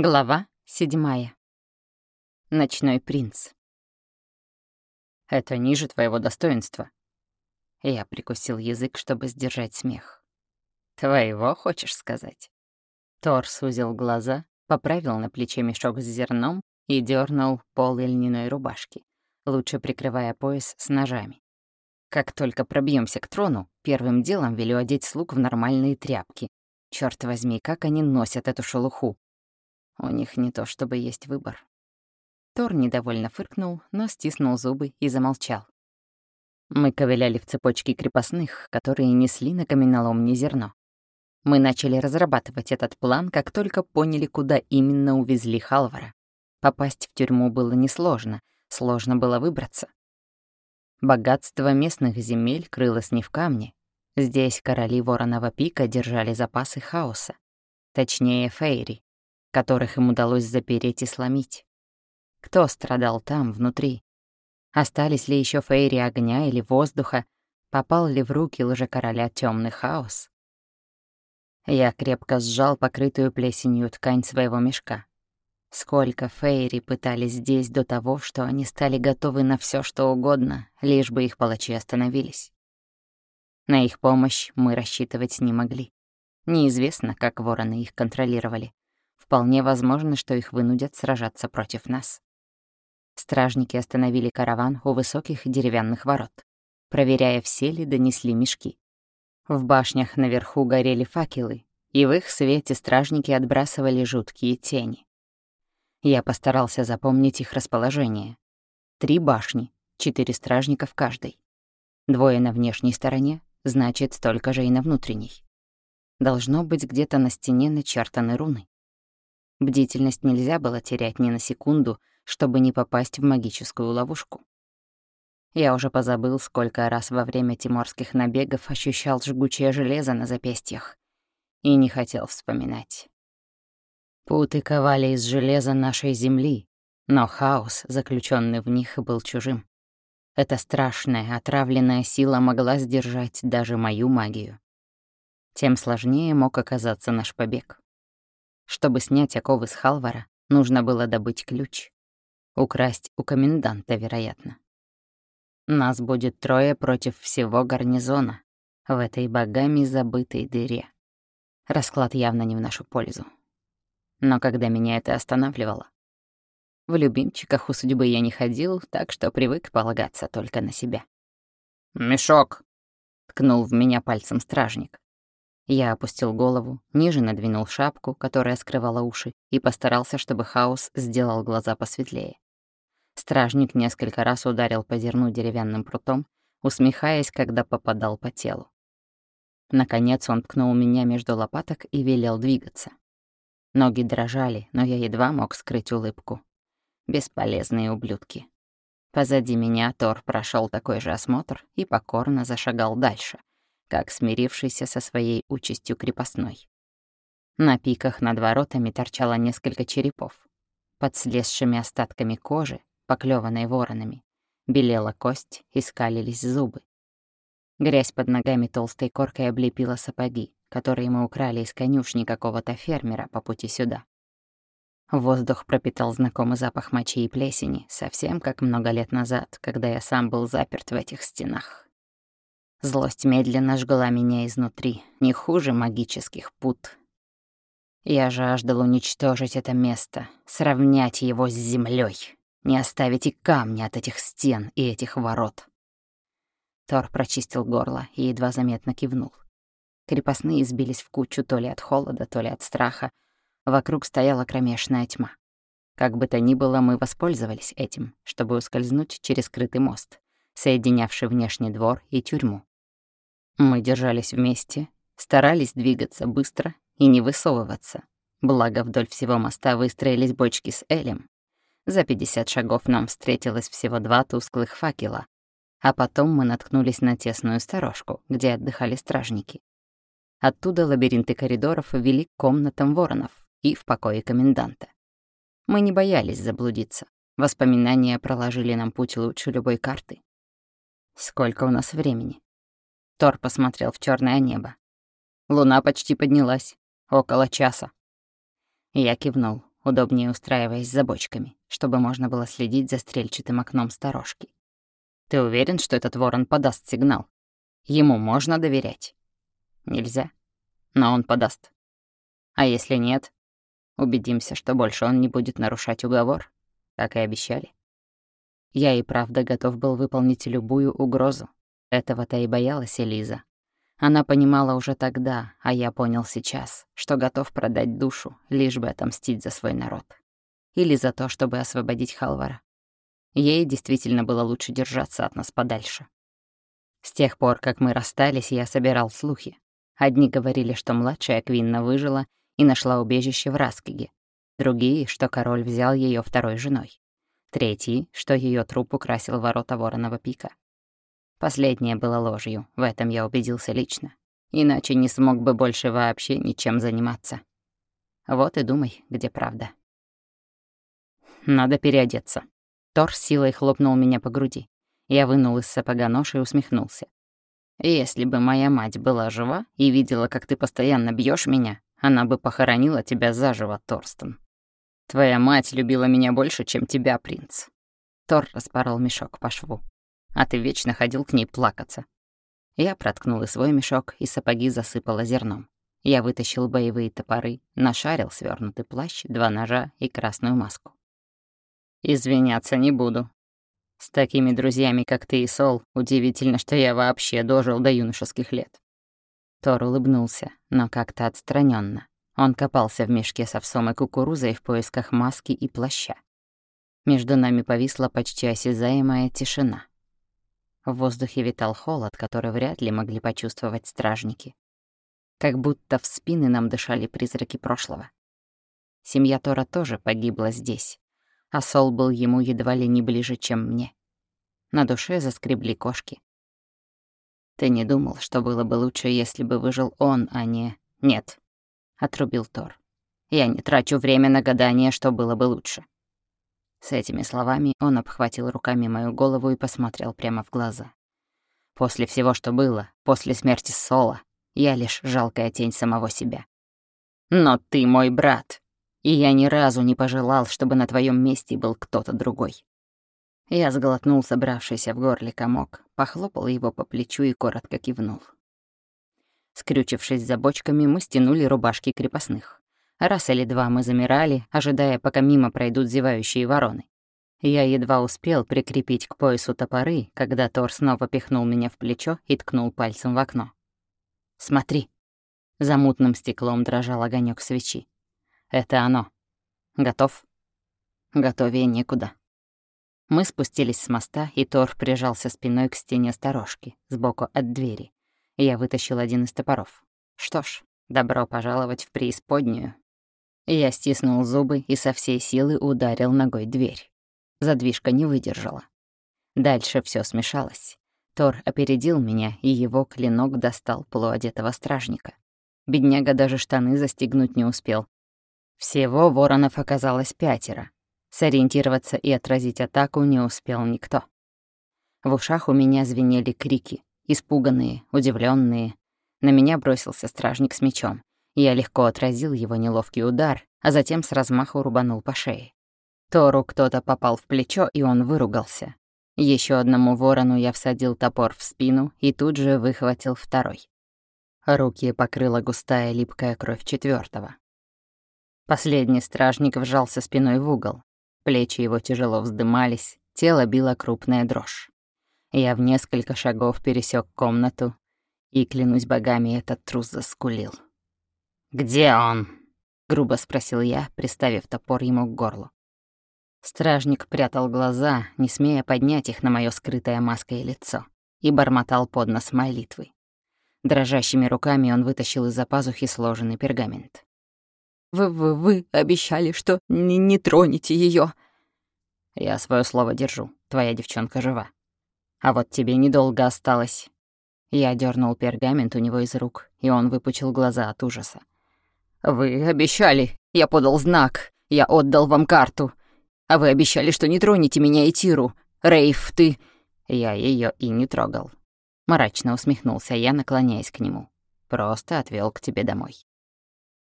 Глава седьмая. Ночной принц. «Это ниже твоего достоинства». Я прикусил язык, чтобы сдержать смех. «Твоего, хочешь сказать?» Тор сузил глаза, поправил на плече мешок с зерном и дернул пол льняной рубашки, лучше прикрывая пояс с ножами. Как только пробьемся к трону, первым делом велю одеть слуг в нормальные тряпки. Черт возьми, как они носят эту шелуху. У них не то чтобы есть выбор. Тор недовольно фыркнул, но стиснул зубы и замолчал. Мы ковыляли в цепочке крепостных, которые несли на каменоломне зерно. Мы начали разрабатывать этот план, как только поняли, куда именно увезли Халвара. Попасть в тюрьму было несложно, сложно было выбраться. Богатство местных земель крылось не в камне. Здесь короли Вороного пика держали запасы хаоса. Точнее, фейри которых им удалось запереть и сломить. Кто страдал там, внутри? Остались ли еще фейри огня или воздуха? Попал ли в руки лжекороля темный хаос? Я крепко сжал покрытую плесенью ткань своего мешка. Сколько фейри пытались здесь до того, что они стали готовы на все, что угодно, лишь бы их палачи остановились. На их помощь мы рассчитывать не могли. Неизвестно, как вороны их контролировали. Вполне возможно, что их вынудят сражаться против нас. Стражники остановили караван у высоких деревянных ворот. Проверяя, все ли донесли мешки. В башнях наверху горели факелы, и в их свете стражники отбрасывали жуткие тени. Я постарался запомнить их расположение. Три башни, четыре стражника в каждой. Двое на внешней стороне, значит, столько же и на внутренней. Должно быть где-то на стене начертаны руны. Бдительность нельзя было терять ни на секунду, чтобы не попасть в магическую ловушку. Я уже позабыл, сколько раз во время тиморских набегов ощущал жгучее железо на запястьях. И не хотел вспоминать. Путы ковали из железа нашей земли, но хаос, заключенный в них, был чужим. Эта страшная, отравленная сила могла сдержать даже мою магию. Тем сложнее мог оказаться наш побег. Чтобы снять оковы с Халвара, нужно было добыть ключ. Украсть у коменданта, вероятно. Нас будет трое против всего гарнизона в этой богами забытой дыре. Расклад явно не в нашу пользу. Но когда меня это останавливало? В любимчиках у судьбы я не ходил, так что привык полагаться только на себя. «Мешок!» — ткнул в меня пальцем стражник. Я опустил голову, ниже надвинул шапку, которая скрывала уши, и постарался, чтобы хаос сделал глаза посветлее. Стражник несколько раз ударил по зерну деревянным прутом, усмехаясь, когда попадал по телу. Наконец он ткнул меня между лопаток и велел двигаться. Ноги дрожали, но я едва мог скрыть улыбку. Бесполезные ублюдки. Позади меня Тор прошел такой же осмотр и покорно зашагал дальше, как смирившийся со своей участью крепостной. На пиках над воротами торчало несколько черепов. Под слезшими остатками кожи, поклёванной воронами, белела кость и скалились зубы. Грязь под ногами толстой коркой облепила сапоги, которые мы украли из конюшни какого-то фермера по пути сюда. Воздух пропитал знакомый запах мочи и плесени, совсем как много лет назад, когда я сам был заперт в этих стенах. Злость медленно жгла меня изнутри, не хуже магических пут. Я жаждал уничтожить это место, сравнять его с землей, не оставить и камня от этих стен и этих ворот. Тор прочистил горло и едва заметно кивнул. Крепостные сбились в кучу то ли от холода, то ли от страха. Вокруг стояла кромешная тьма. Как бы то ни было, мы воспользовались этим, чтобы ускользнуть через скрытый мост, соединявший внешний двор и тюрьму. Мы держались вместе, старались двигаться быстро и не высовываться. Благо, вдоль всего моста выстроились бочки с Элем. За 50 шагов нам встретилось всего два тусклых факела, а потом мы наткнулись на тесную сторожку, где отдыхали стражники. Оттуда лабиринты коридоров вели к комнатам воронов и в покое коменданта. Мы не боялись заблудиться. Воспоминания проложили нам путь лучше любой карты. Сколько у нас времени? Тор посмотрел в черное небо. Луна почти поднялась. Около часа. Я кивнул. удобнее устраиваясь за бочками, чтобы можно было следить за стрельчатым окном сторожки. «Ты уверен, что этот ворон подаст сигнал? Ему можно доверять?» «Нельзя. Но он подаст. А если нет, убедимся, что больше он не будет нарушать уговор, как и обещали». Я и правда готов был выполнить любую угрозу. Этого-то и боялась Элиза. Она понимала уже тогда, а я понял сейчас, что готов продать душу, лишь бы отомстить за свой народ. Или за то, чтобы освободить Халвара. Ей действительно было лучше держаться от нас подальше. С тех пор, как мы расстались, я собирал слухи. Одни говорили, что младшая Квинна выжила и нашла убежище в Раскиге. Другие, что король взял ее второй женой. Третий, что ее труп украсил ворота Вороного пика. Последнее было ложью, в этом я убедился лично. Иначе не смог бы больше вообще ничем заниматься. Вот и думай, где правда. Надо переодеться. Тор силой хлопнул меня по груди. Я вынул из сапога нож и усмехнулся. Если бы моя мать была жива и видела, как ты постоянно бьешь меня, она бы похоронила тебя заживо, Торстон. Твоя мать любила меня больше, чем тебя, принц. Тор распорол мешок по шву а ты вечно ходил к ней плакаться. Я проткнул и свой мешок, и сапоги засыпала зерном. Я вытащил боевые топоры, нашарил свернутый плащ, два ножа и красную маску. «Извиняться не буду. С такими друзьями, как ты и Сол, удивительно, что я вообще дожил до юношеских лет». Тор улыбнулся, но как-то отстраненно. Он копался в мешке с овсом и кукурузой в поисках маски и плаща. Между нами повисла почти осязаемая тишина. В воздухе витал холод, который вряд ли могли почувствовать стражники. Как будто в спины нам дышали призраки прошлого. Семья Тора тоже погибла здесь, а Сол был ему едва ли не ближе, чем мне. На душе заскребли кошки. «Ты не думал, что было бы лучше, если бы выжил он, а не...» «Нет», — отрубил Тор. «Я не трачу время на гадание, что было бы лучше. С этими словами он обхватил руками мою голову и посмотрел прямо в глаза. После всего, что было, после смерти Сола, я лишь жалкая тень самого себя. Но ты мой брат, и я ни разу не пожелал, чтобы на твоем месте был кто-то другой. Я сглотнул собравшийся в горле комок, похлопал его по плечу и коротко кивнул. Скрючившись за бочками, мы стянули рубашки крепостных. Раз или два мы замирали, ожидая, пока мимо пройдут зевающие вороны. Я едва успел прикрепить к поясу топоры, когда Тор снова пихнул меня в плечо и ткнул пальцем в окно. «Смотри!» За мутным стеклом дрожал огонек свечи. «Это оно. Готов?» «Готовее некуда». Мы спустились с моста, и Тор прижался спиной к стене сторожки, сбоку от двери. Я вытащил один из топоров. Что ж, добро пожаловать в преисподнюю. Я стиснул зубы и со всей силы ударил ногой дверь. Задвижка не выдержала. Дальше все смешалось. Тор опередил меня, и его клинок достал полуодетого стражника. Бедняга даже штаны застегнуть не успел. Всего воронов оказалось пятеро. Сориентироваться и отразить атаку не успел никто. В ушах у меня звенели крики, испуганные, удивленные. На меня бросился стражник с мечом. Я легко отразил его неловкий удар, а затем с размаху рубанул по шее. Тору кто-то попал в плечо, и он выругался. Еще одному ворону я всадил топор в спину и тут же выхватил второй. Руки покрыла густая липкая кровь четвертого. Последний стражник вжался спиной в угол. Плечи его тяжело вздымались, тело било крупная дрожь. Я в несколько шагов пересек комнату, и, клянусь богами, этот трус заскулил. «Где он?» — грубо спросил я, приставив топор ему к горлу. Стражник прятал глаза, не смея поднять их на моё скрытое маской лицо, и бормотал под нос молитвы. Дрожащими руками он вытащил из-за пазухи сложенный пергамент. «Вы, вы, вы обещали, что не, не тронете её. «Я свое слово держу, твоя девчонка жива. А вот тебе недолго осталось». Я дернул пергамент у него из рук, и он выпучил глаза от ужаса. «Вы обещали. Я подал знак. Я отдал вам карту. А вы обещали, что не тронете меня и Тиру. Рейф, ты...» Я ее и не трогал. Мрачно усмехнулся я, наклоняясь к нему. Просто отвел к тебе домой.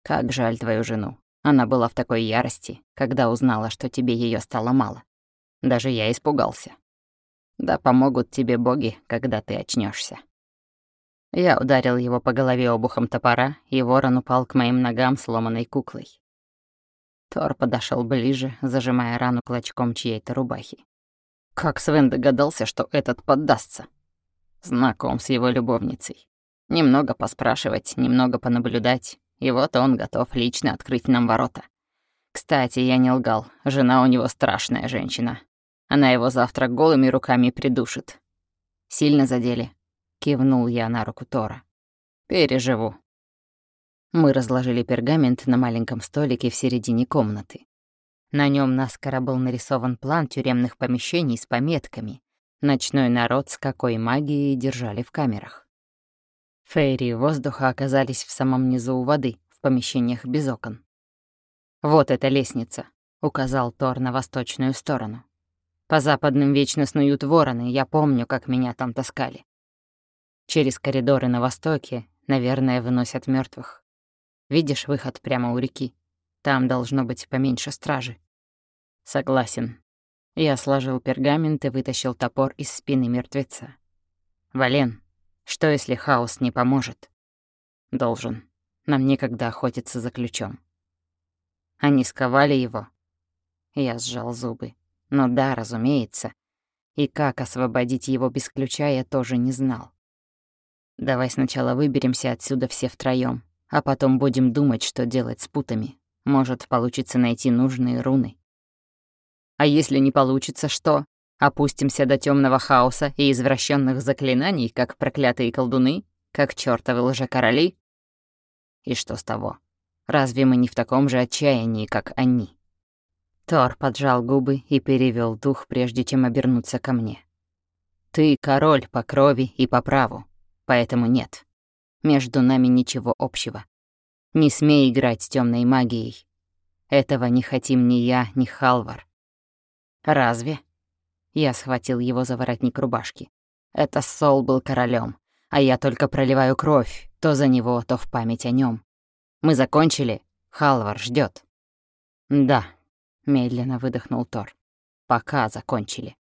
Как жаль твою жену. Она была в такой ярости, когда узнала, что тебе ее стало мало. Даже я испугался. Да помогут тебе боги, когда ты очнешься. Я ударил его по голове обухом топора, и ворон упал к моим ногам сломанной куклой. Тор подошел ближе, зажимая рану клочком чьей-то рубахи. Как Свен догадался, что этот поддастся? Знаком с его любовницей. Немного поспрашивать, немного понаблюдать, и вот он готов лично открыть нам ворота. Кстати, я не лгал, жена у него страшная женщина. Она его завтра голыми руками придушит. Сильно задели. Кивнул я на руку Тора. Переживу. Мы разложили пергамент на маленьком столике в середине комнаты. На нем наскоро был нарисован план тюремных помещений с пометками. Ночной народ с какой магией держали в камерах. Фейри воздуха оказались в самом низу у воды, в помещениях без окон. «Вот эта лестница», — указал Тор на восточную сторону. По западным вечно снуют вороны, я помню, как меня там таскали. Через коридоры на востоке, наверное, выносят мертвых. Видишь выход прямо у реки? Там должно быть поменьше стражи. Согласен. Я сложил пергамент и вытащил топор из спины мертвеца. Вален, что если хаос не поможет? Должен. Нам некогда охотиться за ключом. Они сковали его. Я сжал зубы. Но да, разумеется. И как освободить его без ключа, я тоже не знал. Давай сначала выберемся отсюда все втроём, а потом будем думать, что делать с путами. Может, получится найти нужные руны. А если не получится, что? Опустимся до темного хаоса и извращенных заклинаний, как проклятые колдуны, как чёртовы лжекороли? И что с того? Разве мы не в таком же отчаянии, как они? Тор поджал губы и перевел дух, прежде чем обернуться ко мне. «Ты король по крови и по праву, поэтому нет. Между нами ничего общего. Не смей играть с темной магией. Этого не хотим ни я, ни Халвар». «Разве?» Я схватил его за воротник рубашки. «Это Сол был королем, а я только проливаю кровь, то за него, то в память о нем. Мы закончили, Халвар ждет. «Да», — медленно выдохнул Тор. «Пока закончили.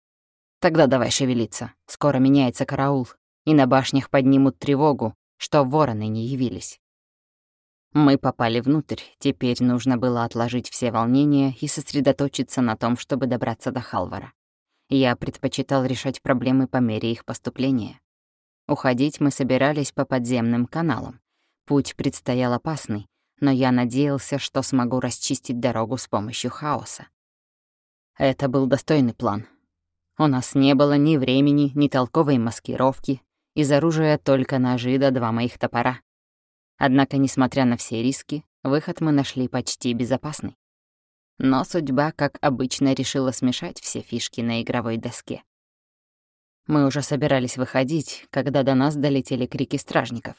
Тогда давай шевелиться. Скоро меняется караул, и на башнях поднимут тревогу, что вороны не явились». Мы попали внутрь, теперь нужно было отложить все волнения и сосредоточиться на том, чтобы добраться до Халвара. Я предпочитал решать проблемы по мере их поступления. Уходить мы собирались по подземным каналам. Путь предстоял опасный, но я надеялся, что смогу расчистить дорогу с помощью хаоса. Это был достойный план. У нас не было ни времени, ни толковой маскировки, из оружия только ножи да два моих топора. Однако, несмотря на все риски, выход мы нашли почти безопасный. Но судьба, как обычно, решила смешать все фишки на игровой доске. Мы уже собирались выходить, когда до нас долетели крики стражников.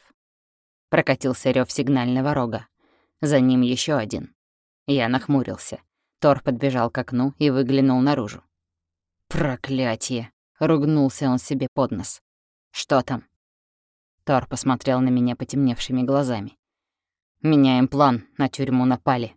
Прокатился рев сигнального рога. За ним еще один. Я нахмурился. Тор подбежал к окну и выглянул наружу. «Проклятие!» — ругнулся он себе под нос. «Что там?» Тор посмотрел на меня потемневшими глазами. «Меняем план, на тюрьму напали».